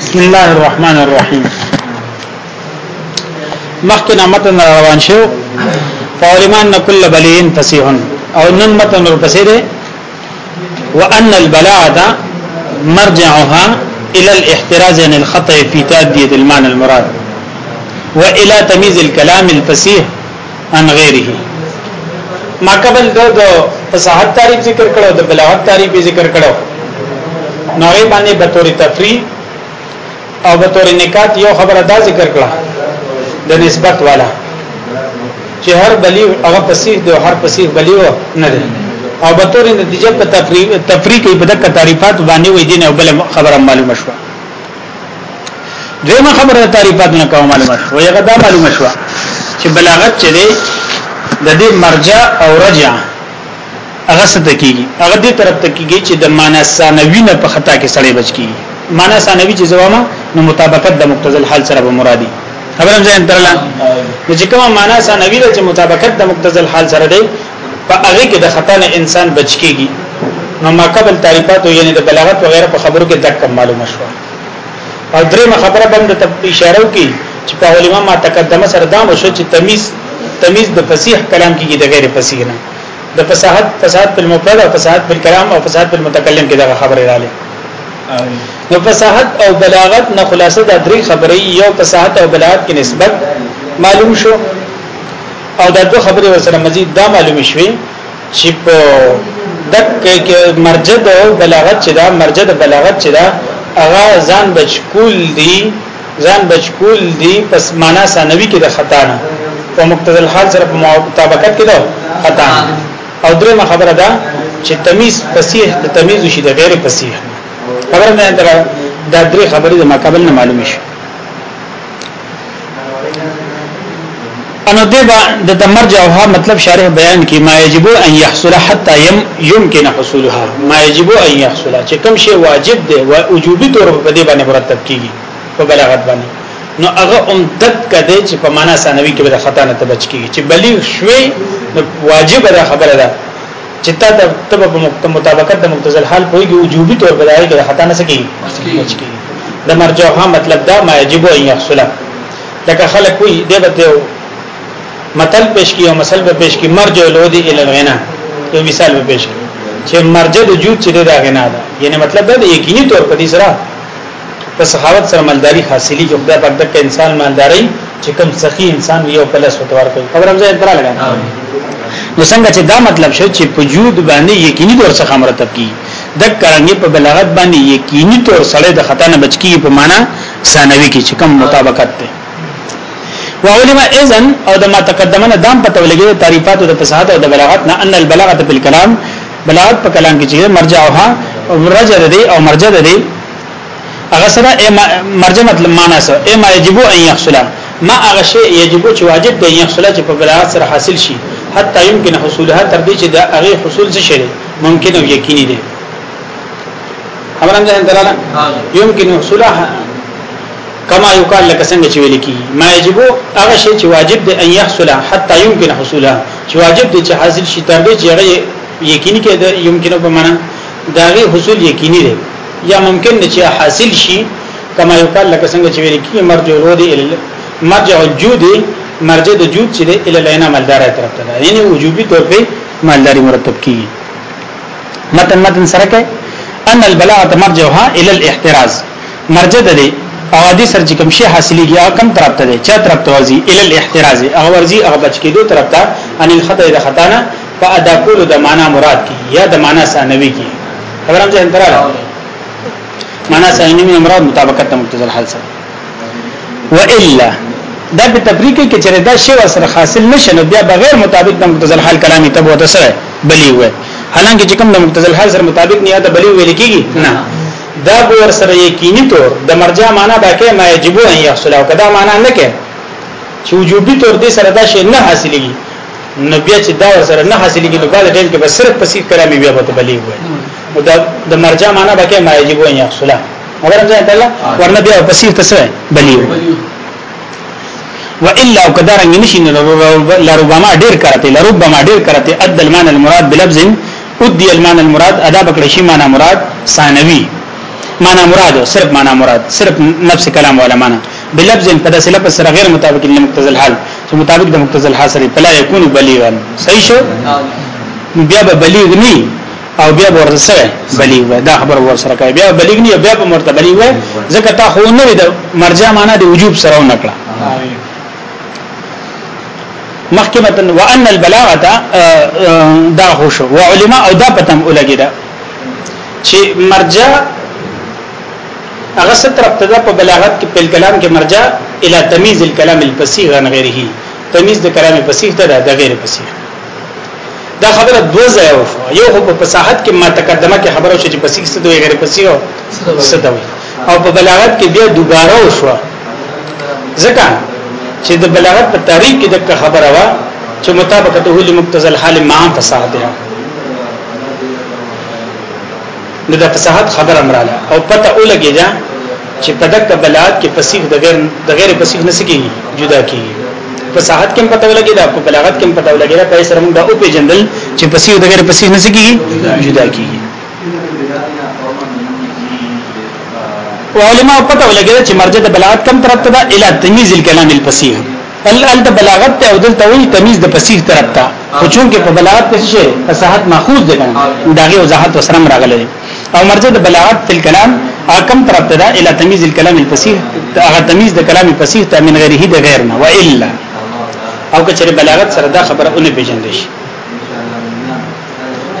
بسم الله الرحمن الرحيم مخت متن روان شو فورمان کل بلین فسیحن او نن متن ورپسې وان البلاء مرجعها الى الاحتراز عن الخطا في تاديه المعنى المراد والى تمييز الكلام الفصيح عن غيره ما قبل دو دو فصاحت تعریف ذکر کرو دو بلاغت تعریف ذکر کرو نوعی باندې بطور تفریح او به تور نکات یو خبره دا ذکر کړه د نسبت والا چې هر بلی هغه پسیح دی هر پسیح بلی و نه دی او به تور نتیجه په تفریق تفریق په دغه تعریفات باندې وې دي نه بل خبره معلومه شو دغه خبره تعریفات نه کوم معلومه شو یغه دا معلومه شو چې بلاغت چې دی د دې مرجع او رجع هغه ست کیږي هغه دې طرف ته کیږي چې د معنا ثانوی نه په خطا کې سړی بچ کیږي معنا ثانوی چې زوامه نو مطابقت د مقتضى الحال سره به مرادي خبرم ځین ترلا نو چې کومه معنا سانوی ده چې مطابقت د مقتضى الحال سره دی په هغه کې د خطا نه انسان بچ کیږي نو ما قبل تعریفات یعنی د بلاغت وغیره په خبرو کې دک معلومه شو او درې خبره باندې ته اشاره وکي چې په علماء ما تقدمه سره دا مشو چې تمیز تمیز د فصیح کلام کیږي د غیر فصیح نه د فصاحت فصاحت بالمفرد او فصاحت بالکلام او فصاحت بالمتکلم کې دا خبره رااله نو فصاحت او بلاغت نه خلاصه د درې خبرې یو فصاحت او بلاغت کې نسبت معلوم شو او دا دوه خبرې ورسره مزید دا معلوم شوي چې په دک مرجد او بلاغت چې دا مرجد بلاغت چې دا هغه ځان بچکول دی ځان بچکول دی پس معنا ثانوي کې د خطا نه او مقتضى الحال سره مطابقت کې دا خطا او درېمه خبره ده چې تمیز فصیح د تمیز شي د غیر فصیح خبر نه درا دا درې خبرې د ماقبل نه معلومې شي انو دیبا د مرجع او مطلب شارح بیان کی ما یجب ان يحصل حتى يم يمكن حصولها ما یجب ان يحصل چې کوم شی واجب دی او وجوبي تور په دې باندې مرتب کیږي په بلاغت باندې نو هغه امدد کده چې په معنا ثانوي کې به خطا نه تبچ کیږي چې بلیغ شوي واجب ده خبره ده چې تا ته په مطابقت د مقتضل حال پويږي وجوبي تور بدایي کې خطا نه سکی د مرجع ها مطلب دا ما یجب ان يحصل لکه خلق وي دی به متل پیش کی او مسل به پیش کی مرجع لودي ال الغنا یو مثال به پیش کی چې مرجع د وجود چې دا غنا ده یعنی مطلب دا یقیني تور په دې سره د صحابت سره مالداری حاصلی جو خدای پاک دغه انسان مالداری چې کوم سخی انسان یو پلس وتوار کوي خبر هم ځای درا لګا نو څنګه چې دا مطلب شو چې وجود باندې یقیني طور څخه مرتب کی د کرانګي په بلاغت باندې یقیني طور سره د خطا نه بچ کی په معنا ثانوي کې چې کوم مطابقت ده وعلم اذن او د ما تقدمنه دام په تولګي تعریفات د فصاحت او د بلاغت نه ان البلاغه بالکلام بلاغت په کلام کې چې مرجعها مرجع ده او مرجع ده هغه سره مرجع مطلب معنا سره اي ما يجب ان يحصل ما هغه شی يجب چې واجب دی يحصل چې په بلاغت سره حاصل شي حتی يمكن حصولها تر دې چې دا هغه حصول څه شي ممکن او یقیني دی خبرم ځان دلاله يمكن حصولها کما یقال لك څنګه چې ویل کی ما يجب هغه شی چې واجب دی ان يحصل حتی يمكن حصولها چې واجب دی چې حاصل شي تر دې چې هغه یقیني کې دا يمكن په معنا دا غي حصول یقیني دی یا ممکن دی چې حاصل شي کما یو قال لکه څنګه چې ویل کی مرجع الودی ال مرجع الجود مرجع د جود چې ال لینا مالدار طرف ته یعنی وجوبي طور په مالداری مرتب کی متن متن سره کې ان البلاءه مرجعها الى الاحتراز مرجع د دې اوادي سر چې کوم شي حاصلېږي هغه کم طرف ته دی چا طرف ته وزي ال الاحتراز هغه ورزي هغه بچ کېدو طرف ته ان الخطا د خطا نه فادا کول د معنا مراد کی یا د معنا ثانوي کی خبرم ځین تراله معنا سنن من امراد مطابقت مقتضى الحال سره والا دا په تفریق کې چیرې دا شی ور سره حاصل نشه نو بیا بغیر مطابق د مقتضى الحال کلامي تبو د سره بلی وي حالانکه چې کوم د مقتضى الحال سره مطابق نه دا بلی ویل کېږي نه دا ور سره یقیني تور د مرجع معنا دا کې ما یجب ان يحصل او کدا معنا نه کې چې وجوبي تور دې سره دا شی نه حاصلېږي نو بیا چې دا ور سره نه حاصلېږي نو بعد ټیم کې بس صرف پسې کلامي بیا به بلی وي د مرجع معنا به کې مایجب وي یحصل مگر ځان ته ورنه بیا بصیر تسوي بلیو والا وقدرن نشین لربما ډیر کرته لربما ډیر کرته اد المعنى المراد بلفظ ادي المعنى المراد ادا بکړی شی معنا مراد ثانوي معنا مراد صرف معنا مراد صرف نفس کلام ولا معنا بلفظ په داسې لفظ سره غیر مطابق لمقتضى الحال چې مطابق د مقتضى الحال سره فلا يكون بلیغا صحیح شو بیا به بلیغ نه او بیا ورسره بلی و دا خبر ورسره کوي بیا بلیغ نه بیا په مرتبه بلی و ځکه تا خو نه د مرجع معنا د وجوب سره نکړه مخکمه وان البلاغه دا خوشو وعلماء او دا پتم ولګیدا چې مرجع هغه ستر ابتدا په بلاغت کې په کلام کې مرجع الی تمیز الكلام الفصیح عن غیره تمیز د کلام فصیح ته د غیر فصیح دا خبره دو ځای یو خو په فصاحت کې ما تقدمه کې خبره شو چې پسې څه دوی غیر پسې او ستوي او په بلاغت کې بیا دوباره وشو ځکه چې د بلاغت په تاریخ کې دغه خبره وا چې مطابقت هو لمقتضى الحال مع فصاحت ده نو د فصاحت خبره مراله او پته ولګی ځا چې په دغه بلاغت کې پسې د غیر د غیر پسې نه سکیږي جدا کیږي فصاحت کې پته ولګي دا په بلاغت کې پته ولګي دا په سره موږ دا او په جنرال چې پسې د غیر پسې نه سګي جدا کیږي علماء پته ولګي چې مرجع د بلاغت کم طرف ته دا اله تمیز الکلام الفصیح ال د بلاغت ته او دلته وی تمیز د فصیح طرف ته خو چون کې په بلاغت کې څه فصاحت ماخوذ دي داغه وضاحت وسره راغله او مرجع د بلاغت تل کلام اکم طرف ته دا اله تمیز الکلام الفصیح هغه تمیز د کلام الفصیح ته من غیره د غیر نه والا او که چیرې بلاغت سره دا خبره اونې پیژندې شي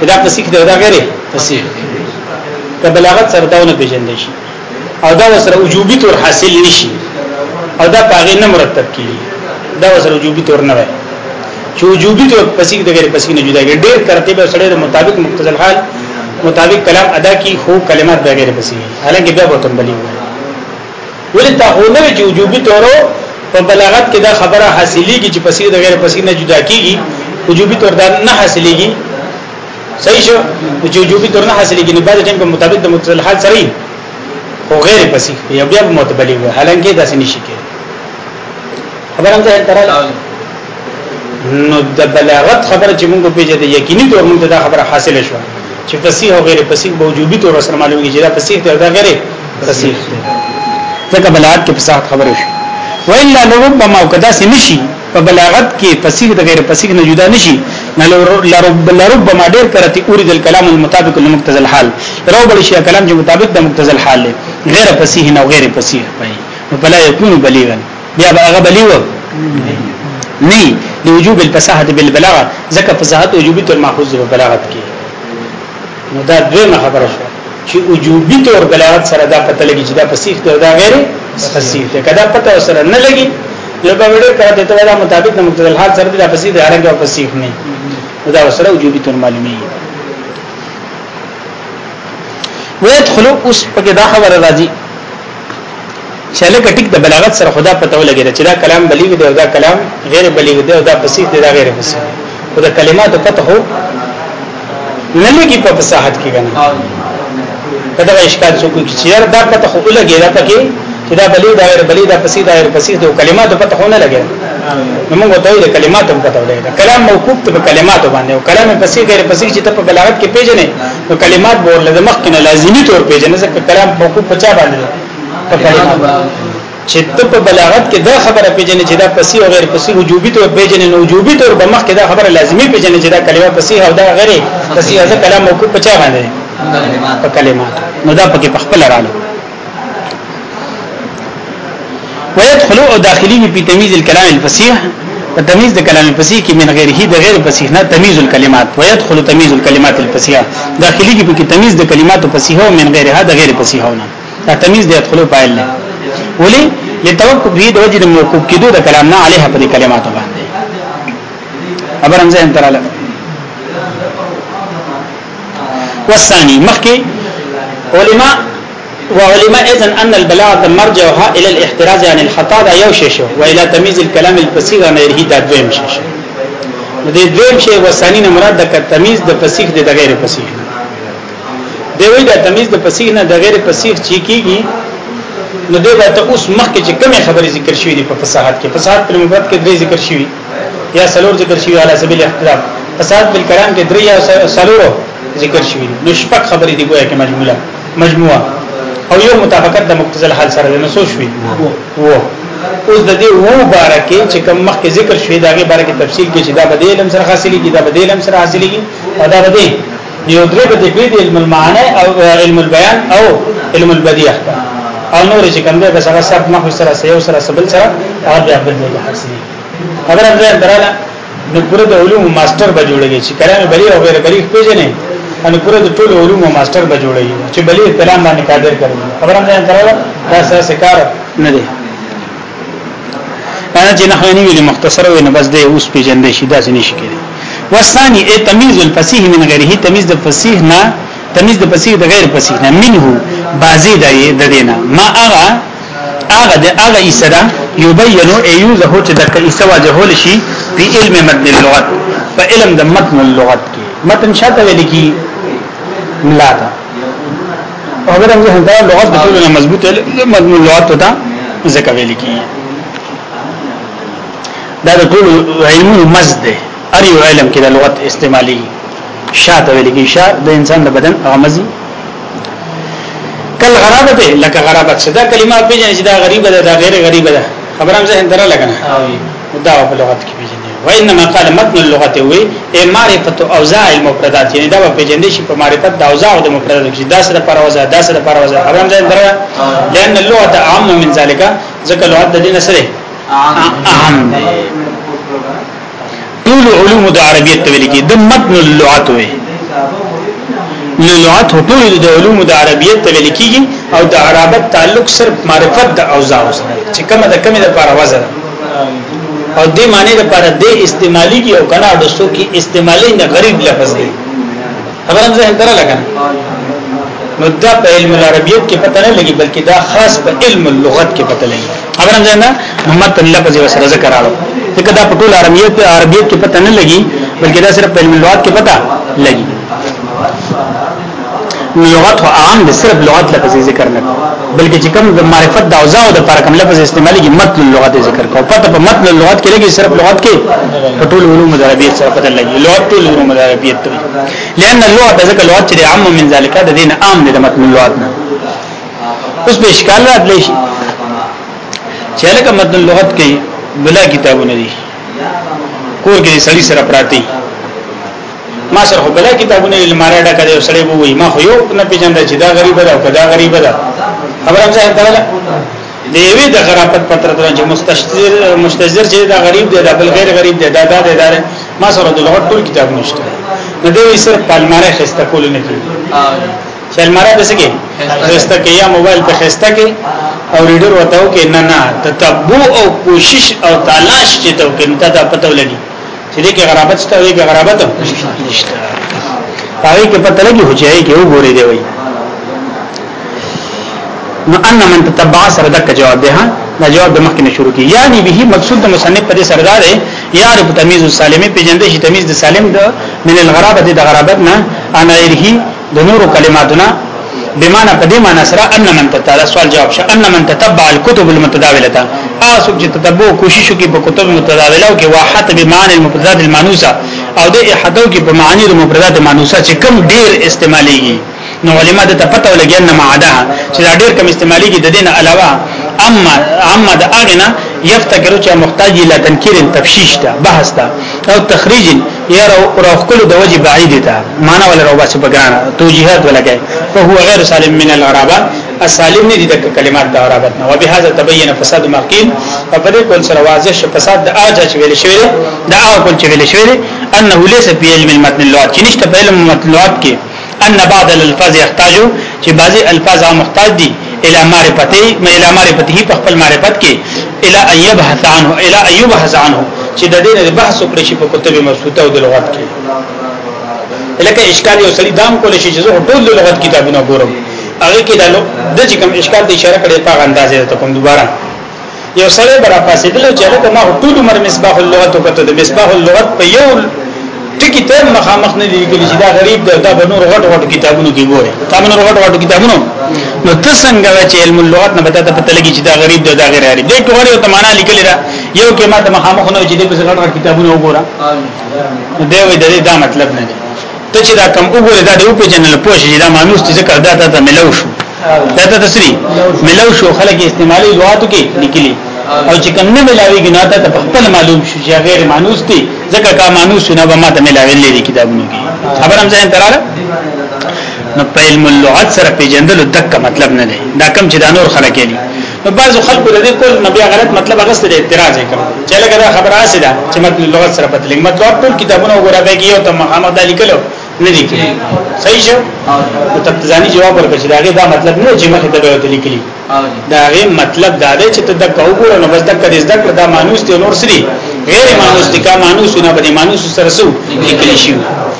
دا فسیح دی دا غیر فسیح که بلاغت سره داونه پیژندې شي او دا سره وجوبي تور حاصل نشي او دا پاغې نه مرتب کیږي دا سره وجوبي تور نه وي چې وجوبي تور فسیح دی غیر فسیح نه جدا ډېر ترتیب سره د مطابق مقتضى الحال مطابق کلام ادا کی خو کلمات بغیر فسیح حالانکه بیا وتن بلی وي ولې تا هو نه چې وجوبي تورو په بلاغت کې دا خبره حاصلېږي چې پسې د غیر پسې نه جدا کیږي وجوبي تور دا نه حاصلېږي صحیح شو چې وجوبي تور نه حاصلېږي نه بعد ټیم په مطابق د متصل حال سره او غیر پسې یا بیا په متبلی وي حالانکه دا سني شي کې خبرم ته تراله نو د بلاغت خبره چې موږ پیژې د یقیني تور موږ دا خبره حاصله شو چې فصیح او غیر فصیح به وجوبي تور سره معلومیږي چې دا فصیح دی او دا غیر فصیح دی ځکه بلاغت کې فصاحت خبره شو والا لربما وکدا سي نشي په بلاغت کې فصیح د غیر فصیح نه جدا نشي لرب لربما ډیر کرتی اورید الكلام المطابق لمقتضى الحال روب الاشياء کلام چې مطابق د مقتضى الحال له غیر فصیح نه غیر فصیح پي بلا يكون بلیغا بیا هغه بلیغ نه لوجوب الفصاحه بالبلاغه ځکه فصاحت وجوبیت الماخوذ بالبلاغت کې نو دا دویمه خبره شو چې وجوبي تور بلاغت سره دا پته لګي چې دا فصیح دی دا غیر فصیح دی کدا پته سره نه لګي لکه وړه کړه ته دا مطابق د مقتضى الحال سره دا فصیح دی هرګه فصیح نه دا سره وجوبي تور معلومي ويدخلوا اوس په دا خبره راځي چې لکه ټیک د بلاغت سره خدا پته ولګي چې دا کلام بلیغ دی او دا کلام غیر بلیغ دی او دا فصیح دی دا غیر فصیح دی او دا کلمات پته هو نه لګي په فصاحت کې کنه کدا اشکال څوک کی چیر دا پته خو لګی دا پکې چې دا بلی دا غیر بلی دا پسې دا غیر پسې د کلماتو پته خو نه لګی نو موږ ته د کلماتو هم پته ولګی کلام موقوف ته کلماتو باندې او کلام پسې غیر پسې چې ته په بلاغت کې پیژنې نو کلمات بول لازم مخکې نه لازمی تور پیژنې ځکه کلام موقوف پچا باندې په کلماتو چې ته په بلاغت کې دا خبره پیژنې چې دا پسی او غیر پسی وجوبي تور پیژنې نو وجوبي تور په مخ کې دا خبره لازمی پیژنې چې دا کلمه پسی او دا غیر پسی ځکه کلام موقوف پچا باندې په کلمات نو دا پکې په خپل رااله ويدخلوا داخلين په تمييز الكلام الفصيح په تمييز د کلام الفصيح کې من غیره د غیر فصیح نه تمييز الكلمات ويدخلوا تمييز الكلمات الفصيحه داخلي کې په تمييز د کلمات فصیحه او من غیره د غیر فصیحه نه دا تمييز د يدخلوا فاعل نه ولي لتوقف دې د وجه د موقوف کېدو د کلام نه عليه په کلماتو باندې خبر هم ځین تراله والثاني مخکي علماء وعلماء اذن ان البلاغه مرجعها الى الاحتراز عن الخطا دا یو شی شو و الى تمييز الكلام الفصيح عن غيره دا دویم شی شو د دې دویم شی والثاني نه مراد د تمیز د فصیح د غیر فصیح دوی د تمیز د فصیح نه د غیر فصیح چی کیږي نو دوی ته اوس مخکې چې کومه خبره ذکر شوې دي په فصاحت کې فصاحت په مفرد کې درې ذکر شوې یا سلور ذکر شوې علی سبیل احترام فساد بالکلام کې دریا سلورو ذکر شوی نو شپږ خبرې دی ګویا کې مجموعه مجموعه او یو متفقت د مقتضى الحال سره نو سو شوی وو اوس د دې وو بارکه چې کوم مخکې ذکر شوی داغه بارکه تفصیل کې چې دا بدې علم سره حاصلې کې دا بدې علم سره حاصلې کې او دا بدې یو درې بدې دې علم المعاني او علم البيان او علم البديع او نور چې کوم دې بس هغه سب مخ سره سره سبل سره هغه بیا بدې حاصلې خبره درته دراله د پوره د علوم ماستر به جوړیږي چې کلام بری او غیر بری پیژنې ان پوره د ټول علوم ماستر به جوړیږي چې بلی کلام باندې قادر کړي خبره نه درو دا اساس کار نه دی انا چې نه نه ویل مختصره وي نه بس دی اوس پیژندې شي دا څه نشي کېږي والثاني اي تمييز الفصيح من غيره تمييز د فصيح نه تمييز د فصيح د غیر فصيح نه منه بازي د دینه ما اغه اغه د اغه اسره يبين ايوزه چې د کیسه واجهول شي په علم متن اللغت په علم د متن اللغت کې متن شاته لکی ملا دا اگر موږ هم دا لغت د ټولو مضبوط متن اللغت ته ځکه ویل کی دا د ټول علمي مزد ار یو علم کې د لغت استعمالي شاته ویل کی شا د انسان د بدن غمزي کل غرابت لکه غرابت صدا کلمه پیژنې چې دا غریب ده دا غیر غریب ده خبرم زه هندره لګنه دا په لغت کې پیژنې وانما قال متن اللغه وي اي معرفت اوزاع المفردات یعنی دا په جندې شي په معرفت د اوزاع او د مفردات کې دا سره پر اوزاع دا سره پر اوزاع ابرام ځین درا لئن اللغه عام من ذلك ځکه لغت د دین سره عام ټول علوم د عربیت ته ویل کی د متن اللغه وي لغت ټول د علوم د عربیت ته ویل کیږي او د عربت تعلق صرف معرفت د اوزاع سره چې کومه د کومه د پر اوزاع او دې معنی لپاره دې استعمالي کې او کنا دستو کې استعمالي نه غریب لفظ دی خبرم زه درا لګا نو دا په علم العربیت کې پته نه لګي بلکې دا خاص په علم اللغت کې پته لګي خبرم زه نه محمد الله په ذکر ذکر راړو ځکه دا په ټول عربیت په عربیت کې پته نه لګي بلکې دا صرف په علم اللغت کې پته لګي لغت عام صرف لغت لفظ ذکر نه بلکې چې کوم د معرفت د اوزاو د پر کوم لفظ استعمالي متن لغت ذکر کو پته په متن لغت کې لګي صرف لغت کې ټول علوم د عربیت سره پته لګي لغت ټول علوم د عربیت ته لئن اللغه ذکر لغت چې عام من ذالک د دین عام د متن لغت نه اوس به اشکال راتلی شي چې لکه متن لغت کې بلا کتابونه دي کور کې سړی سره پراتی ما سره بلا کتابونه لماره ډکه دی سړی وو ما خو یو نه پیژنده چې دا غریب ده او دا غریب ده خبرم ځای تراله دیوی د غرافت پتر تر چې مستشیر مستشیر چې دا غریب دی دا بل غیر غریب دی دا دا دی دا ما سره د لغت ټول کتاب نشته نو دوی صرف پالماره خسته کول نه کی چې الماره د سګي خسته کې یا موبایل په خسته کې او ریډر وتاو کې نه نه تتبو او کوشش او تلاش چې تو کې نتا ته پته ولګي چې دې کې غرابت شته وي غرابت نشته پای کې پته لګي هوځي کې وګوري دی وایي نو ان من تتبع سره دک جواب ده دا جواب د مخکې شروع کی یعنی به مقصود د مصنف پر سردار یار په تمیز السالمه پیجنده شي تمیز د سالم د من الغرابه د غرابت نه انا یره د نور کلماتنا بمانه په دې معنی سره ان من تتبع سوال جواب شه ان من تتبع الكتب المتداوله تاسو چې تتبع کوشش وکي په کتب متداوله کې واحد بمعنی المفردات المانوسه او د احدو کې په معنی د مفردات المانوسه چې کم ډیر استعماليږي نو علما د پته ولګي نه معدها چې دا ډیر کم استعمالي کې د دین علاوه اما اما د اغنا یفتکر چې محتاج الى تنکیر تفشیش ته بحث ته او تخریج یا روخ کول د وجه بعید ته معنا ولا روبا چې بګان توجیهات ولګي په هو غیر سالم من العربه السالم نه دي د کلمات د عربت نه وبهذا تبين فساد مقيم په دې کول سره واضح شو فساد د اجه چې ویل شوی دا او کول چې ویل شوی انه ليس في علم المتن اللغات چې نشته په علم المتن اللغات کې ان بعض الالفاظ يحتاج چې بعضي الفاظ محتاج دي الى معرفته مې الى معرفته په خپل معرفت کې الى ايب حسانه الى ايوب حسانه چې د دې بحث وکړي چې په کتب مبسوطه او د لغت کې لکه اشکال یو سړي دام کول شي چې زه ټول د لغت کتابونه ګورم هغه کې د چې کوم اشکال د اشاره کړي په اندازې ته کوم دوباره یو سړی برا پاسې دلته چې هغه ما ټول عمر مصباح اللغت وکړه د مصباح اللغت په یو ټکی ته مخامخ نه لیکل چې دا غریب دی دا بنور غټ غټ کتابونو کې ګوري تا بنور غټ غټ کتابونو نو ته څنګه چې علم اللغات نه بتاته پته لګي چې دا غریب دی دا غیر عارف دی ټول یو تمانا لیکل را یو کې ما ته مخامخ نه چې دې په غټ غټ کتابونو وګوره دی وې دې دا مطلب نه دی ته چې دا کم وګوره دا دې په جنل پوه شي دا مانوس چې کړه دا ته ملو شو دا ته تسری ملو شو خلک استعمالي لغاتو کې لیکلي او چې کوم نه ملاويږي نه ته په خپل معلوم شي چې غیر مانوس دي ځکه کا مانوس نه به ماته ملاویلې دي کتابونو کې خبر هم ځین تراله نو په علم اللغات سره پیجندل دک مطلب نه دی دا کم چې د نور خلک یې نو بعض خلکو د دې کول نبي غلط مطلب هغه سره اعتراض کوي چې لګا خبره اسه ده چې مطلب لغت سره بدلې مطلب ټول کتابونه وګورئ کې یو ته محمد علی کلو نه دي کړی صحیح شه نو تبتزانی جواب ورکړي دا غي دا مطلب نه چې مخه ته ویل کلی دا غي مطلب دا دی چې ته د کوګور نو بس تک دې ذکر دا مانوس دی نور سری غیر مانوس دي کا مانوس نه بده مانوس سره سو کلی شي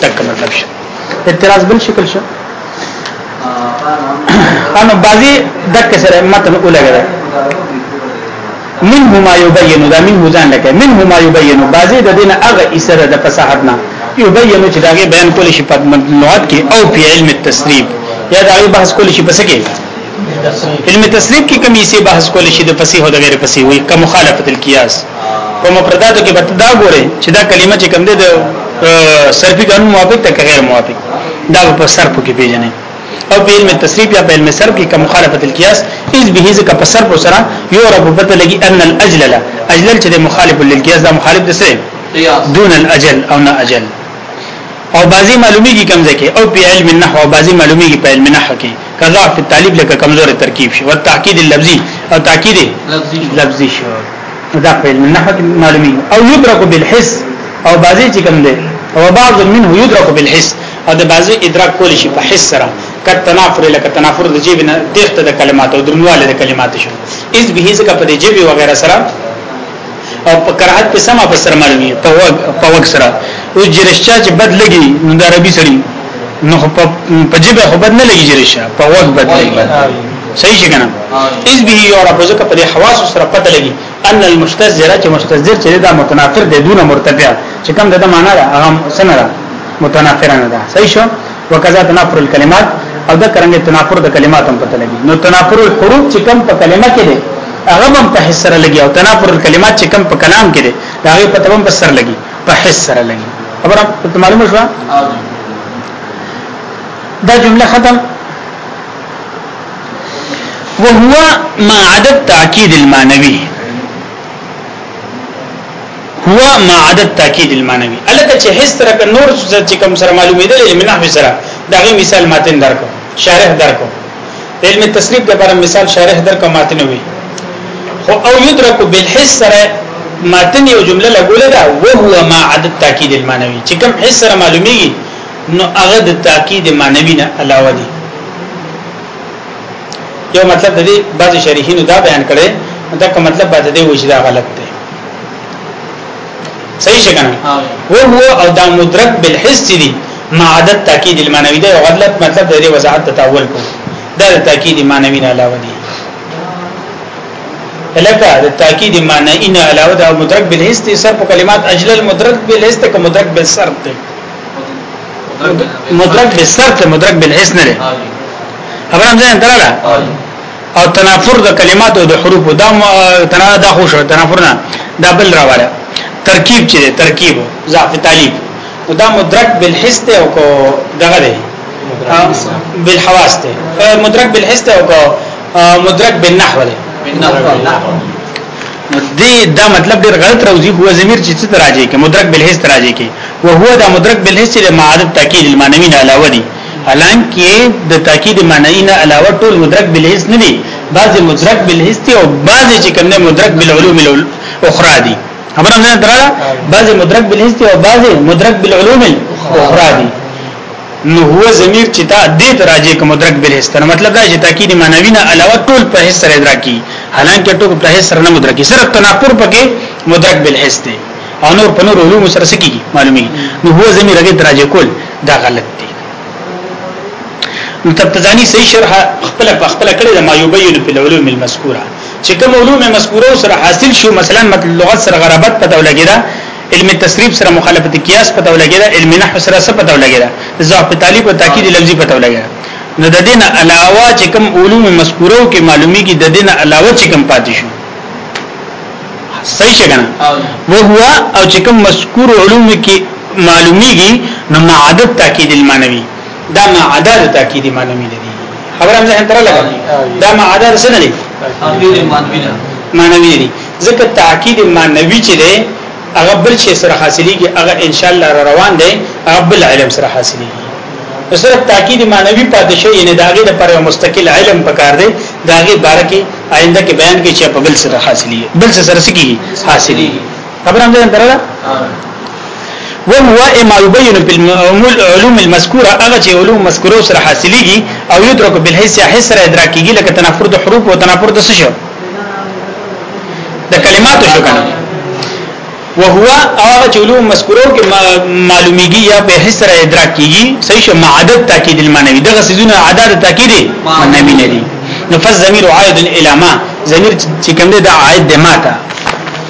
تک مطلب شه اعتراض بل شکل شه انو بازی دک سره متن ولګره منه ما يبين دا منه ځان لکه منه ما يبين بازی د دینه هغه اسره د فصاحتنا یبین چې داګه بیان کول شي په لغت کې او په علم التسریب یا داوی بحث کول شي پس کې علم التسریب کې کمی سي بحث کول شي د فصیح او د غیر فصیح وي که مخالفت القياس په مفرداتو کې بتدا ګوره چې دا کلمه چې کم ده د صرفي قانون موافق ته غیر موافق دا په صرف کې پیژنې او په علم التسریب یا په علم صرف کې که مخالفت القياس اذ به ذکر په صرف سره یو رب پته لګي ان الاجلل اجلل چې مخالف للقياس دا مخالف د سره دون الاجل او نه اجل او بازی معلومیږي کمزه کې او په علم النحو او بازی معلومیږي په علم النحو کې کذا په طالب لکه کمزور ترکیب شي او تاکید لفظي او تاکید لفظي شي دا په علم النحو کې معلومي او يدرك بالحس او بازی چې کم ده او بعض منه يدرك بالحس او د بازی ادراک کول شي په حس سره کټ تنافر لکه تنافر د جیب نه دښت د کلمات او درنواله د کلمات شو اس به ځکه په جیب وغیرہ سره او په کراهت په سما په سر معلومي په وګ سره او جرشا چې بد لګي نو د عربي سړي نو په جبه خو بد نه لګي جرشا په وخت بد لګي صحیح شي کنه اس به یو راپوزه په دې حواس سره پته لګي ان المستزره چې مستزر چې دا متنافر دی دونه مرتفع چې کم دغه معنا را هغه سنره متنافر نه ده صحیح شو وکذا تنافر الكلمات او دا کرنګ تنافر د کلمات هم پته لګي نو تنافر الحروف چې کم په کلمه کې دی هغه هم په حصره لګي او تنافر الكلمات چې کم په کلام کې دی دا هغه په تبم په سر لګي په حصره لګي خبره معلومه شو دا جمله ختم وهو ما عدا التاكيد المعنوي هو ما عدا التاكيد المعنوي الکه چې هیڅ تر نور چې کوم سره معلومې ده علم نحو سره دا غي مثال ماتن درکو شارح درکو علم تصریف لپاره مثال شارح درکو ماتن وي خو او يدرک بالحس سره ماتن یو جمله لګولې ده او هو ما عدد تاکید المانوي چې کوم هیڅ سره معلومیږي نو هغه د تاکید مانوي نه علاوه دي یو مطلب د دې بعض شریحینو دا بیان کړي دا کوم مطلب بعد دې وجدا غلط دی صحیح څنګه هو هو او دا مدرک بالحس دي ما عدد تاکید المانوي ده غلط مطلب د دې وضاحت تتاول کو دا د تاکید مانوي نه علاوه دي لکه د تاکید معنی ان علاوه د مدرک بالهست سر په کلمات اجل المدرک بالهست ک مدرک بالسر ته مدرک بالسر ته مدرک بالهست نه خبره هم ځان دراله او تنافر د کلمات او د حروف دا تنا دا خوش تنافر نه دا بل راواله ترکیب چې ترکیب ضعف تعلیب دا مدرک بالهست او کو دغه دی بالحواس ته مدرک بالهست او کو مدرک بالنحو دی دی دا مطلب ډیر غلط راوځي هو ضمیر چې څه راځي کې مدرک بل حس راځي کې او هو دا مدرک بل حس له معادت تاکید المانوی نه علاوه دي حالانکه د تاکید معنی نه علاوه ټول مدرک بل حس نه دي بعضی مدرک بل حس او بعضی چې کوم مدرک بل علوم الاخرى دي خبر هم نه دراله بعضی مدرک بل حس او بعضی مدرک بل علوم الاخرى دي نو هو ضمیر چې تا دې تراځي کوم مدرک بل حس مطلب دا چې تاکید معنی نه علاوه ټول په حس سره ادراکی حالانکه ټوک په حس سره نه مدرکی صرف تناقض پکې مدرک بل حس دی او نور په نور علوم سره سکی معلومي نو هو زمي رګه دراجه کول دا غلط دی نو تبتزانی صحیح شرح خپل خپل کړی د ما یبین په علوم المذکوره چې کوم علوم مذکوره سره حاصل شو مثلا مت لغت سره غرابت پته ولګیدا علم تسریب سره مخالفت قیاس پته ولګیدا علم نحو سره څه پته ولګیدا ضعف طالب او تاکید لفظي پته ولګیدا نو د دین علاوه چې کوم علوم مذکورو کې معلومی کې د دین علاوه چې کوم پاتې شو صحیح څنګه و هو او چې کوم مذکور علوم کې معلومیږي نو معادت تاکید المانوی دا معادت تاکید مانوی لري خبره موږ هم تر لګا دا معادت څه نه دي مانوی دي ځکه تاکید مانوی چې دی هغه بل شي سره حاصلېږي هغه ان شاء الله روان دی هغه بل علم سره حاصلېږي صرف تاکید معنوي پادشه یعنی داغه لپاره مستقل علم پکار دی داغه بار کې آینده کې بیان کې چې په بل سره حاصلې بل سره سکی حاصلې خبر هم ده درلا وهو ما يبين بالعلوم المذكوره هغه چې علوم مذکوره سره حاصلېږي او يدرك بالحس حس سره ادراکېږي لکه تنافر د حروف او تنافر د څه شو د کلماتو شو کنه وهو او چې علوم مذکورو کې معلومیږي یا به حسره ادراک کیږي صحیح شو معدد تاکید المعنوي دغه سيزونه عدد تاکید معنوي نه دي نو فز ضمیر عائد الى ما ضمیر چې کوم دی دا عائد دی ماته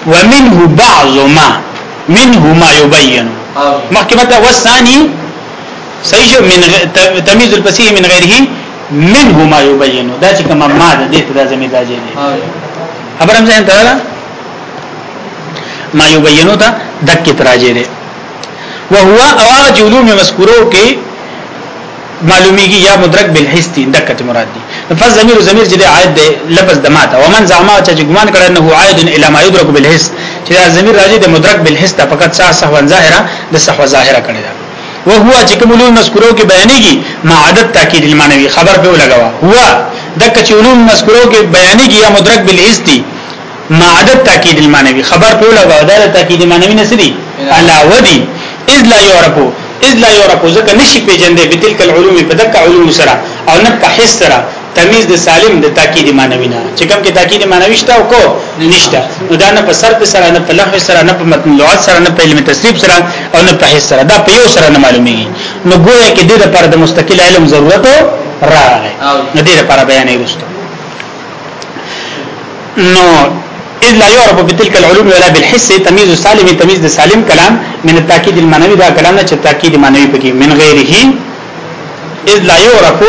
ومنه بعض ما منه ما يبين محکمته والثاني صحیح شو من تمیز الفصیح من غیره منه ما يبين دا چې کوم ما ده دې ته ضمیر راځي خبرم ځین ته ما یبینو تا دک تراجه ده وهو اواغ علوم مذکورو کې معلومیږي یا مدرک بالحس دي دکته مراد دي فز ضمیر ضمیر چې عائد ده لفظ دماته ومن زعما چې ګمان کړي انه عائد الی ما یدرک بالحس چې ضمیر راځي د مدرک بالحس ته فقط صح صح ظاهره د صح ظاهره کړي ده وهو چې کوم علوم مذکورو کې بیانېږي ما عادت تاکید المانوي خبر په لګوا هو دک چې علوم مذکورو کې بیانېږي یا مدرک بالحس دي ما عدد تاکید المانوی خبر پوله غو دا تاکید مانوی نسدي علاوه دي اذ لا يعرفو اذ لا يعرفو ځکه نشي پیژندې په تلک العلوم په دک علوم سره او نه په حس سره تمیز د سالم د تاکید مانوی نه چې کوم کې تاکید مانوی شته او کو نشته نو دا نه په سر سره نه په لفظ سره نه په متن لغت سره نه په علم تصریف سره او نه په حس سره دا په یو سره نه معلومیږي نو ګویا کې د دې لپاره د مستقل علم ضرورت راغی نو د دې لپاره بیانې وشته نو اذ لا يعرف بتلك العلوم ولا بالحس تمييز سالم تمييز سالم كلام من التاكيد المعنوي دا كلام نه چې تاکید معنوي پکې من غیره اذ لا يعرف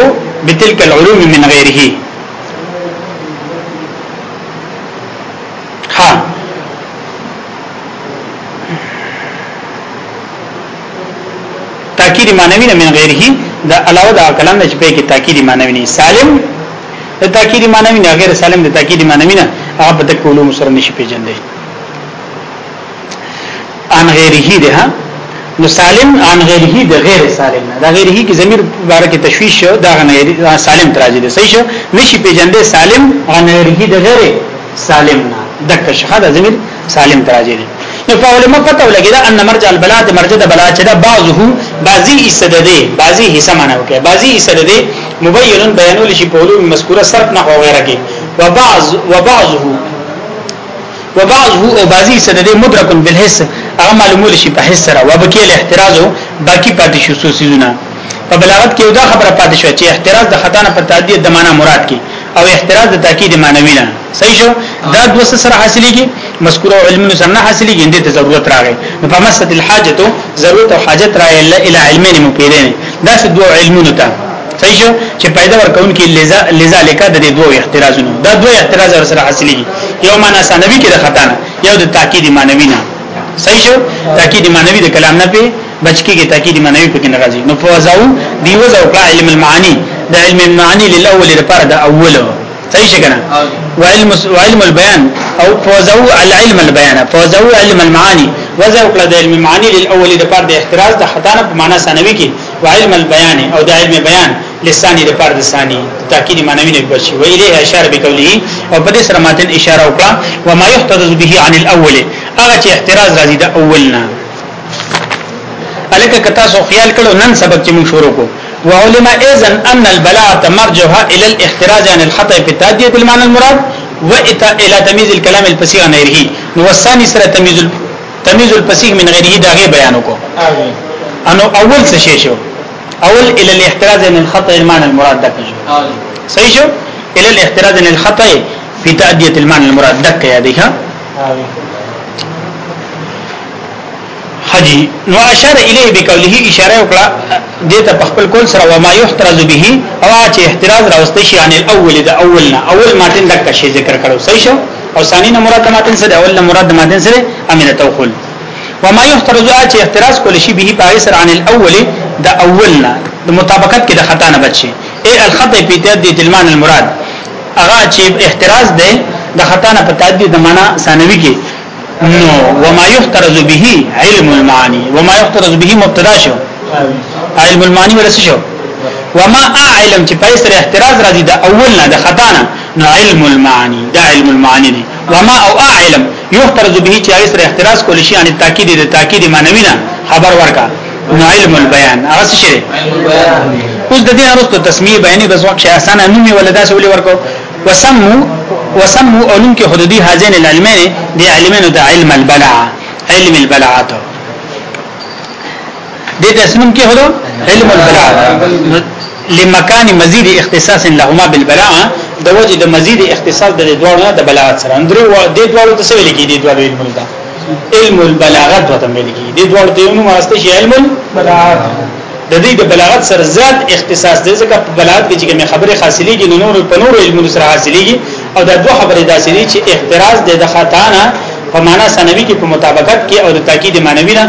بتلك العلوم من غیره ها تاکید معنوي نه من غیره دا علاوه دا کلام نه چې پکې تاکید معنوي نه سالم د تاکید معنوي نه غیر سالم د تاکید معنوي نه هغه په تک علوم سره نشي پیژندې ان غیره ده نو سالم ان غیره ده غیر سالم نه دا غیره کی ضمیر مبارک تشویش شو دا غیر سالم تراځي ده صحیح شو نشي پیژندې سالم ان غیره ده غیر سالم نه دک شخه دا ضمیر سالم تراځي ده نو فاول مقطع لګیدا ان مرجع البلاد مرجع د بلا چې دا بعضه بعضی استدده بعضی حصہ معنی وکي بعضی استدده مبینن بیانول شي په علوم مذکوره صرف نه غیره کې وبعض وبعضه وبعضه او بعضی سره د مدرک بالحس هغه معلومول شي په حس سره وبکې له احتراز او باقی پاتې شو سوسیونه په بلاغت کې دا خبره پاتې شو چې احتراز د خطا نه په تعدید د معنا مراد کې او احتراز د تاکید معنوي نه صحیح شو دا د وسه سره حاصلېږي مذکور علم سره نه حاصلېږي د ضرورت راغی په مسد الحاجه ضرورت او حاجت راي الا علمین مفیدین دا څه دوه علمونه ته صحیح شو چې پیدا ورکون کې لذا لذالک د دې دوه اعتراضونو دا دوه اعتراض سره حاصلېږي یو معنا ثانوي کې د خطا نه یو د تاکید معنوي نه صحیح شو تاکید معنوي د کلام نه پی بچکی کې تاکید معنوي پکې نه راځي نو فوزاو دی وزاو کړه علم المعانی د علم المعانی للاول لپاره د اوله صحیح شګنه وعلم وعلم البيان او فوزاو العلم البيان فوزاو علم المعانی وزاو کړه د علم المعانی للاول لپاره د احتراز د خطا نه په معنا ثانوي کې وعلم البيان او د علم بیان لسانی د پاره د ثانی تاکید معنوي نه بشي و الیه اشاره بقوله او په دې سره ماتن اشاره وکړه و ما يحترز به عن الاول هغه چې احتراز راځي د اولنا الکه کتا سو خیال کړو نن سبق چې موږ شروع کو و علم اذن ان البلاء مرجها الى الاحتراز عن الخطا في تعديه المعنى المراد و الى تمييز الكلام الفصيح عن غيره نو الثاني سره تمييز تمييز الفصيح من غيره دا غي بیان وکړو انو اول څه شی شو اول الى الاحتراز من الخطا المعنى المراد دك شو آه. صحیح شو الى الاحتراز من الخطا في تأدية المعنى المراد دك يا دی ها آه. حجی نو اشار اليه بقوله اشاره وکړه دې ته په خپل کول سره وما يحترز به او چې احتراز راوستي شي ان الاول د اولنا اول ماتن دک شي ذکر کړو صحیح شو او ثاني نه مراد ماتن سره اول نه مراد ماتن سره امینه توخل وما يحترز اچ احتراز کول شي به پای سره عن الاول د اولنا د مطابقت کې د خطا نه بچي اے الخطا په تعداد دي تلمان المراد اغه چې احتراز ده د خطا نه په تعداد د معنا ثانوي کې نو وما يحترز به علم المعاني وما يحترز به مبتدا شو علم المعاني ورس شو وما اعلم چې په سره احتراز راځي د اولنا د خطا نه نو علم المعاني دا علم المعاني دي وما او اعلم يحترز به چې سره احتراز کول شي ان تاکید د تاکید معنوي نه خبر ورکا نو علم البيان هغه څه شي اوس د دې ارستو تسمیه بیانې بس وخت آسان نومي ولدا سولې ورکو وسمو وسمو علوم کې حدودي هذين العلمين دي علمين د علم البلع علم البلعات دې تسمیم کې هدو علم البلع لمکان مزید اختصاص لهما بالبلع د وجه د مزید اختصاص د دوړو د بلعات سره اندرو د دوړو د سویل کې دي دوړو علم البلع علم البلاغت وته ملګي دي دوړ دیونو واسطه شي علم البلاغت د دې د بلاغت سره زیات اختصاص دي ځکه په بلاغت کې چې خبره حاصلېږي نو نور په نور علم سره حاصلېږي او دا دوه خبرې داسې دي چې احتراز د خطا نه په معنا سنوي کې په مطابقت کې او د تاکید معنوي نه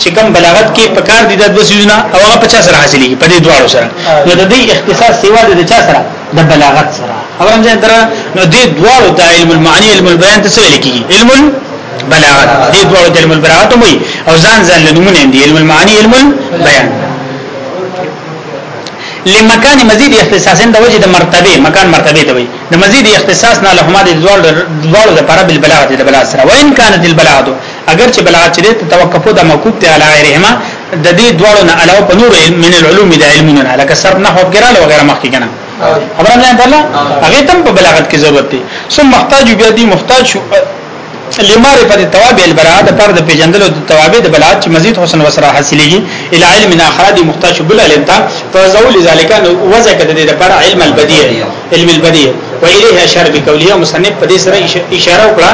چې کوم بلاغت کې پکار دي د وسیونه او هغه 50 سره حاصلېږي په دې دواړو سره نو د دې اختصاص سیوا د چا سره د بلاغت سره خبرم ځای در نو دې دواړو د علم المعنی علم البيان تسویل کیږي علم بلاغت دې دوه علم البلاغت هم او ځان ځان له نمونه دي علم المعاني علم البيان لمکان مزید اختصاص د وجه د مرتبه مکان مرتبه ته وي د مزید اختصاص نه له هماد دوه د پر بالبلاغت د بلاغت سره وان كانت البلاغت اگر چې بلاغت دې توقفو د موقوف ته علی غیرهما د دې دوه نه علاوه په نور من العلوم د علمونه لکه سر نه هو ګرال او غیره مخکې کنه خبره نه ده هغه تم په بلاغت کې ضرورت دي سم محتاج بیا دي محتاج لماره په توابع البراءه د پر د پیجندلو د توابع د بلاد چې مزید حسن وسره حاصلېږي ال علم اخرد محتاج بل علم ته فزول ذلك وزک د دې لپاره علم البدیع علم البدیع و الیه اشار بقولیه مصنف په دې سره اشاره وکړه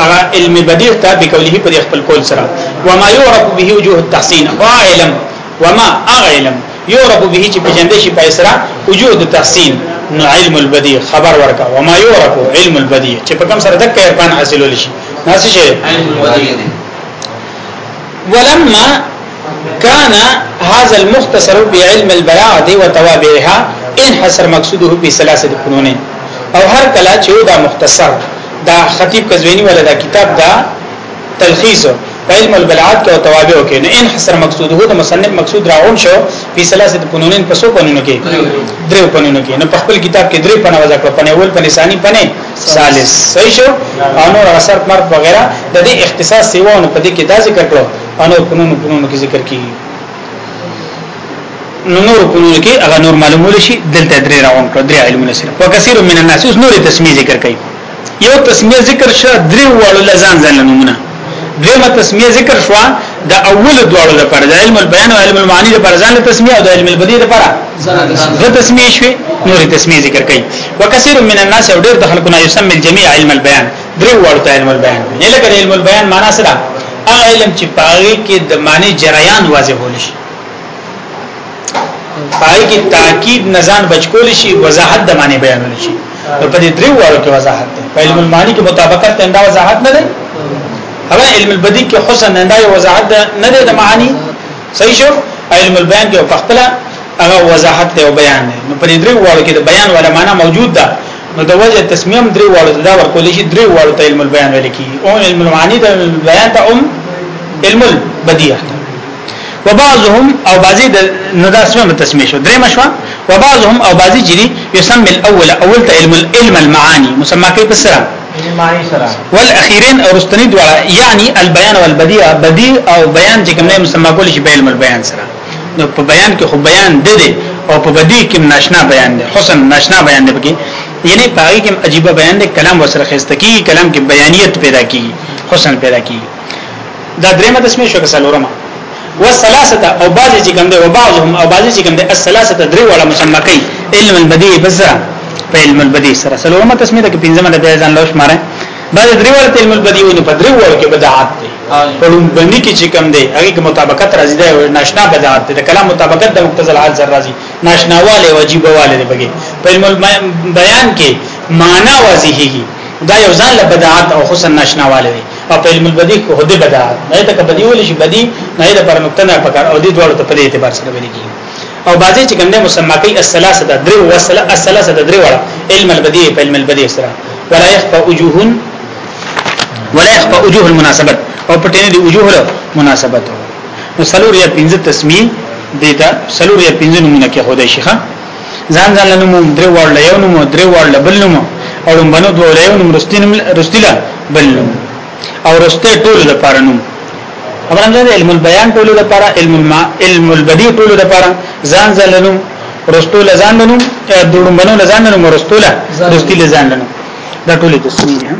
هغه علم بدیع ته بقولیه په خپل قول سره وما يعرف به وجوه التحسين علم وما علم يعرف به چې پیجندې شي په سره وجوه التحسين نو علم البدیع خبر ورکا وما يعرف علم البدیع چې په کوم سره دک پان حاصلول شي ناسی شیر ولما كان هذا المختصر بعلم البلاغه وتوابعها انحصر مقصوده په ثلاثه فنون او هر کلا چې دا مختصر دا خطیب قزوینی ولا دا کتاب دا تلخیص علم البلعات او توابع کې نه ان حصر مقصود هو د مصنف مقصود راون شو په ثلاثه فنونین پسو فنونو کې درو فنونو کې نه په خپل کتاب کې درې فنونه ځکړه پنه اول پنه ثاني پنه ثالث صحیح شو قانون اثر مرد وغیرہ د دې اختصاص سیوانو په دې کې دا ذکر کړو انو فنونو فنونو کې ذکر کیږي نور فنون کې هغه نور معلومول شي دلته درې راوون کړ درې علمونه سره په کثیر من الناس اوس نور تسمیه ذکر کوي یو تسمیه ذکر شه درې وړو لزان ځان نمونه دویمه تسمیه ذکر شو د اول دواړو لپاره د علم البيان او علم المعاني لپاره ځان تسمیه او د علم البدی لپاره ځان تسمیه شوي نور تسمیه ذکر کړي وکثیر من الناس او ډیر د خلکو نه یسمي الجميع علم البيان درې وړو علم البيان نه لکه علم البيان معنا سره هغه علم چې پاره کې د معنی جریان واضح ول شي پای کی تاکید نزان بچکول شي وضاحت د معنی بیان شي په دې درې وړو کې وضاحت ده په علم المعانی کې مطابقت انده وضاحت نه ده اولا علم البدیع کې حسن نه دی وضاحت نه دی د معنی صحیح شو علم البيان کې په خپل هغه وضاحت دی او بیان دی نو په دې درې وړو کې د بیان ولا معنا موجود ده نو د وجه تسمیم درې وړو دا ورکول شي درې وړو ته علم البيان ویل کی او علم المعانی د بیان ته ام علم البدیع وبعضهم او بعضی د نداسمه متسمی شو درې مشوا وبعضهم او بعضی جری یسمى الاول اول ته علم العلم المعانی مسمى کې بسره اجماعي سره والاخيرين او رستنی دواړه یعنی البيان والبديع بديع او بیان چې کوم نه مسما کول شي بیل مل بیان سره نو په بیان کې خو بیان ده دي او په بدیع کې ناشنا بیان ده حسن ناشنا بیان ده بګي یعنی پاګي کې عجیب بیان ده کلام وسره خسته کی کلام کې بیانیت پیدا کی حسن پیدا کی دا درېمه تسمیه شو کسلورما والثلاثه او بعضی چې کوم ده او بعضهم او بعضی چې کوم ده الثلاثه درې وړه مسما کوي علم البديع بزره په علم البدی سره سلومه تسمیه کې پنځمه د ځان لوش ماره بعد درې ورته علم البدی ونه په درې ور کې بدعات دی پړون باندې کې چې کم دی هغه کې مطابقت راځي دا ناشنا بدعات دی د کلام مطابقت د مقتضى الحال سره راځي ناشناواله واجبواله دی بګي په علم بیان کې معنا واضحي دا یو ځان له بدعات او حسن ناشناواله دی او په علم البدی کې هده بدعات نه ته بدی ولې شي بدی نه د پر مقتنع پکار او دې دوړو ته په دې اعتبار سره ویل کیږي او بعضی چې کوم نه مسما کوي الثلاثه د درې او الثلاثه د درې وړه علم البدیع په علم البدیع سره ولا يخفى وجوه ولا يخفى وجوه المناسبت او پټې دي وجوه مناسبت نو سلور یا پنځه تسمیه دیتا سلور یا پنځه نمونه کې خدای شيخه ځان ځان له نوم درې وړل یو نوم درې وړل بل نوم او بنو دوه یو نوم رستین رستیلا بل نوم او رسته ټول لپاره نوم خبره نه علم البيان ټولو لپاره علم الما علم البديع ټولو لپاره ځان ځلنو رستول ځان لنو دړم بنو ځان لنو رستول رستي ځان لنو دا ټولې تسمیه